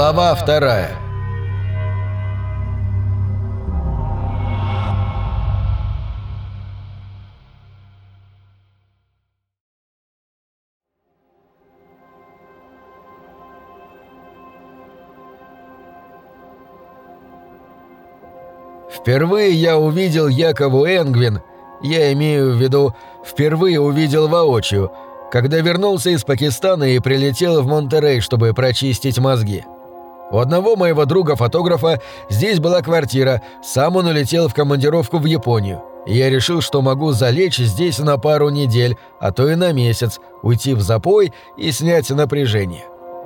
Глава вторая. Впервые я увидел Якову Энгвин, я имею в виду, впервые увидел воочию – когда вернулся из Пакистана и прилетел в Монтерей, чтобы прочистить мозги. У одного моего друга-фотографа здесь была квартира, сам он улетел в командировку в Японию. И я решил, что могу залечь здесь на пару недель, а то и на месяц, уйти в запой и снять напряжение.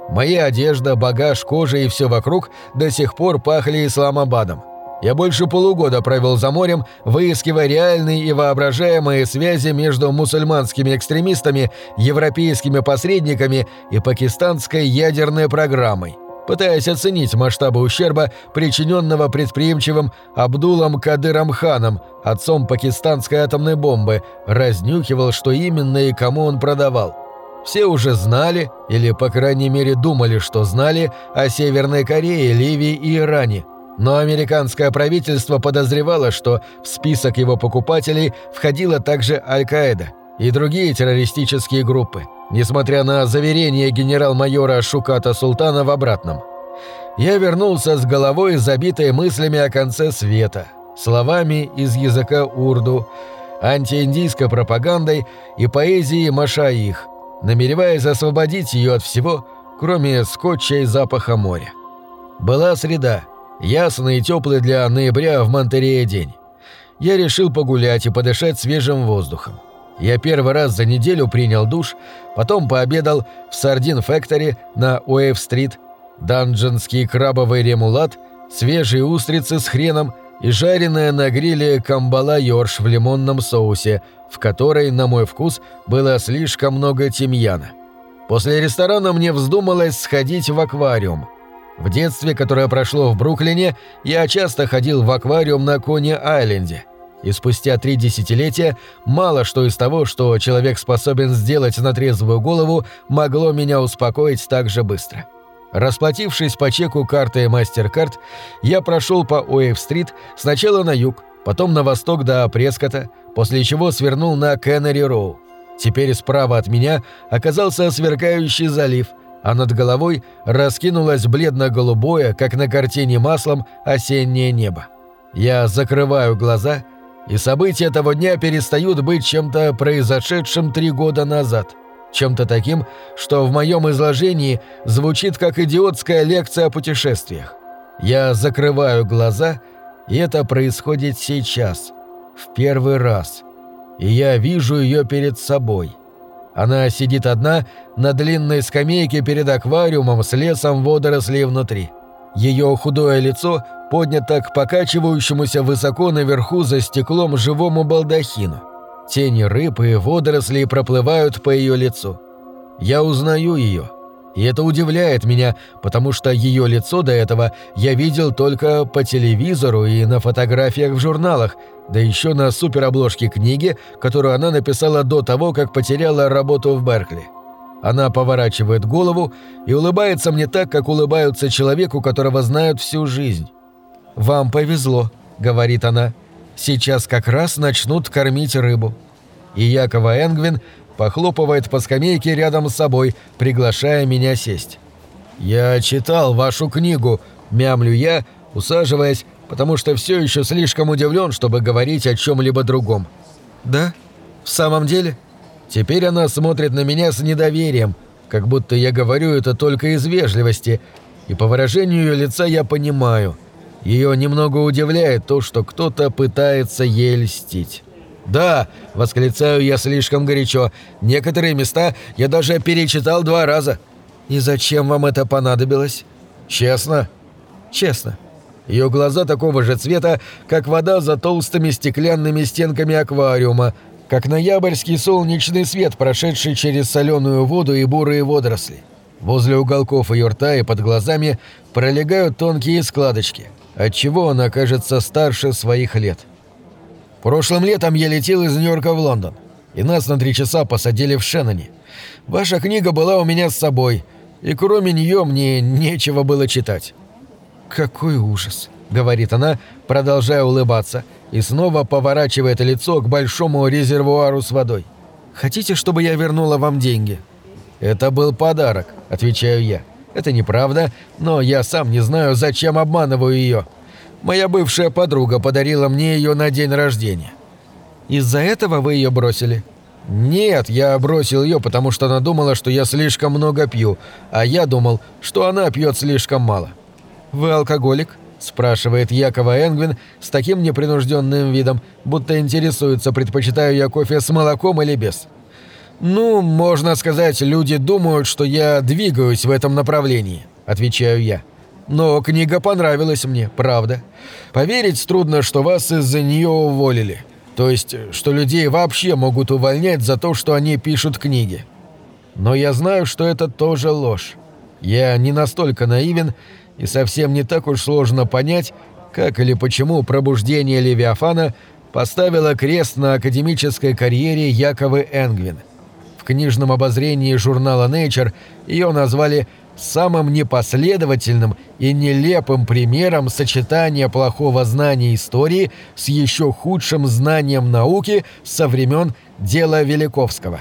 Моя одежда, багаж, кожа и все вокруг до сих пор пахли Исламабадом. Я больше полугода провел за морем, выискивая реальные и воображаемые связи между мусульманскими экстремистами, европейскими посредниками и пакистанской ядерной программой, пытаясь оценить масштабы ущерба, причиненного предприимчивым Абдулом Кадыром Ханом, отцом пакистанской атомной бомбы, разнюхивал, что именно и кому он продавал. Все уже знали, или по крайней мере думали, что знали, о Северной Корее, Ливии и Иране – но американское правительство подозревало, что в список его покупателей входила также Аль-Каэда и другие террористические группы, несмотря на заверение генерал-майора Шуката Султана в обратном. Я вернулся с головой, забитой мыслями о конце света, словами из языка урду, антииндийской пропагандой и поэзией Машаих, намереваясь освободить ее от всего, кроме скотча и запаха моря. Была среда — Ясный и теплый для ноября в Монтерее день. Я решил погулять и подышать свежим воздухом. Я первый раз за неделю принял душ, потом пообедал в Сардин Фэктори на Уэйв-стрит, данженский крабовый ремулат, свежие устрицы с хреном и жареная на гриле камбала йорш в лимонном соусе, в которой, на мой вкус, было слишком много тимьяна. После ресторана мне вздумалось сходить в аквариум – в детстве, которое прошло в Бруклине, я часто ходил в аквариум на Кони-Айленде. И спустя три десятилетия мало что из того, что человек способен сделать на трезвую голову, могло меня успокоить так же быстро. Расплатившись по чеку карты MasterCard, я прошел по Уэйв-стрит сначала на юг, потом на восток до Прескота, после чего свернул на Кеннери-Роу. Теперь справа от меня оказался сверкающий залив – а над головой раскинулось бледно-голубое, как на картине маслом, осеннее небо. Я закрываю глаза, и события того дня перестают быть чем-то произошедшим три года назад, чем-то таким, что в моем изложении звучит как идиотская лекция о путешествиях. Я закрываю глаза, и это происходит сейчас, в первый раз, и я вижу ее перед собой — она сидит одна на длинной скамейке перед аквариумом с лесом водорослей внутри. Ее худое лицо поднято к покачивающемуся высоко наверху за стеклом живому балдахину. Тени рыб и водорослей проплывают по ее лицу. Я узнаю ее. И это удивляет меня, потому что ее лицо до этого я видел только по телевизору и на фотографиях в журналах, да еще на суперобложке книги, которую она написала до того, как потеряла работу в Беркли. Она поворачивает голову и улыбается мне так, как улыбаются человеку, которого знают всю жизнь. «Вам повезло», — говорит она. «Сейчас как раз начнут кормить рыбу». И Якова Энгвин похлопывает по скамейке рядом с собой, приглашая меня сесть. «Я читал вашу книгу», — мямлю я, усаживаясь, потому что все еще слишком удивлен, чтобы говорить о чем-либо другом. «Да? В самом деле?» Теперь она смотрит на меня с недоверием, как будто я говорю это только из вежливости, и по выражению ее лица я понимаю. Ее немного удивляет то, что кто-то пытается ей льстить. «Да!» – восклицаю я слишком горячо. «Некоторые места я даже перечитал два раза». «И зачем вам это понадобилось?» «Честно?» «Честно». Ее глаза такого же цвета, как вода за толстыми стеклянными стенками аквариума, как ноябрьский солнечный свет, прошедший через соленую воду и бурые водоросли. Возле уголков ее рта и под глазами пролегают тонкие складочки, отчего она кажется старше своих лет. Прошлым летом я летел из Нью-Йорка в Лондон, и нас на три часа посадили в Шенноне. Ваша книга была у меня с собой, и кроме нее мне нечего было читать. «Какой ужас», — говорит она, продолжая улыбаться, и снова поворачивает лицо к большому резервуару с водой. «Хотите, чтобы я вернула вам деньги?» «Это был подарок», — отвечаю я. «Это неправда, но я сам не знаю, зачем обманываю ее. Моя бывшая подруга подарила мне ее на день рождения». «Из-за этого вы ее бросили?» «Нет, я бросил ее, потому что она думала, что я слишком много пью, а я думал, что она пьет слишком мало». «Вы алкоголик?» – спрашивает Якова Энгвин с таким непринужденным видом, будто интересуется, предпочитаю я кофе с молоком или без. «Ну, можно сказать, люди думают, что я двигаюсь в этом направлении», – отвечаю я. «Но книга понравилась мне, правда. Поверить трудно, что вас из-за нее уволили. То есть, что людей вообще могут увольнять за то, что они пишут книги. Но я знаю, что это тоже ложь. Я не настолько наивен, и совсем не так уж сложно понять, как или почему пробуждение Левиафана поставило крест на академической карьере Яковы Энгвин. В книжном обозрении журнала Nature ее назвали самым непоследовательным и нелепым примером сочетания плохого знания истории с еще худшим знанием науки со времен дела Великовского.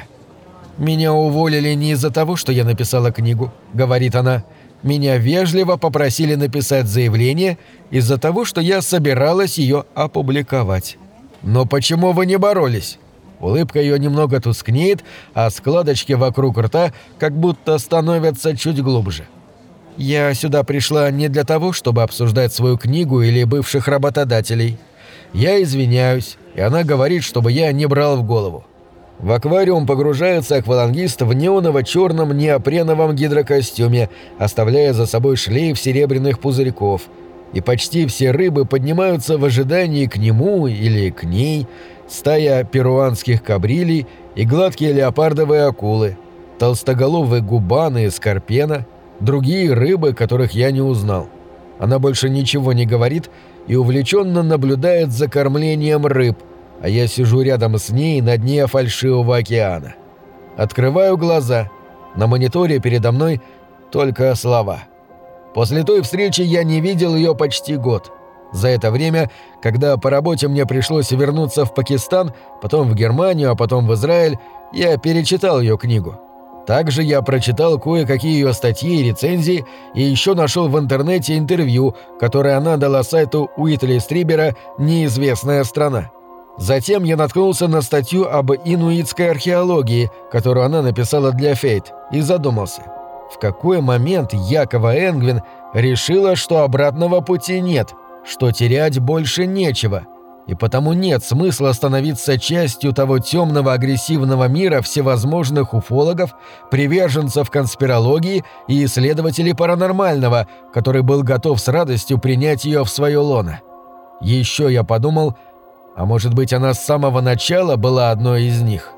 «Меня уволили не из-за того, что я написала книгу», — говорит она, — меня вежливо попросили написать заявление из-за того, что я собиралась ее опубликовать. Но почему вы не боролись? Улыбка ее немного тускнеет, а складочки вокруг рта как будто становятся чуть глубже. Я сюда пришла не для того, чтобы обсуждать свою книгу или бывших работодателей. Я извиняюсь, и она говорит, чтобы я не брал в голову. В аквариум погружается аквалангист в неоново-черном неопреновом гидрокостюме, оставляя за собой шлейф серебряных пузырьков. И почти все рыбы поднимаются в ожидании к нему или к ней, стая перуанских кабрилей и гладкие леопардовые акулы, толстоголовые губаны и скорпена, другие рыбы, которых я не узнал. Она больше ничего не говорит и увлеченно наблюдает за кормлением рыб – а я сижу рядом с ней на дне фальшивого океана. Открываю глаза. На мониторе передо мной только слова. После той встречи я не видел ее почти год. За это время, когда по работе мне пришлось вернуться в Пакистан, потом в Германию, а потом в Израиль, я перечитал ее книгу. Также я прочитал кое-какие ее статьи и рецензии и еще нашел в интернете интервью, которое она дала сайту Уитли Стрибера «Неизвестная страна». Затем я наткнулся на статью об инуитской археологии, которую она написала для Фейт, и задумался. В какой момент Якова Энгвин решила, что обратного пути нет, что терять больше нечего, и потому нет смысла становиться частью того темного агрессивного мира всевозможных уфологов, приверженцев конспирологии и исследователей паранормального, который был готов с радостью принять ее в свое лоно. Еще я подумал – а может быть, она с самого начала была одной из них?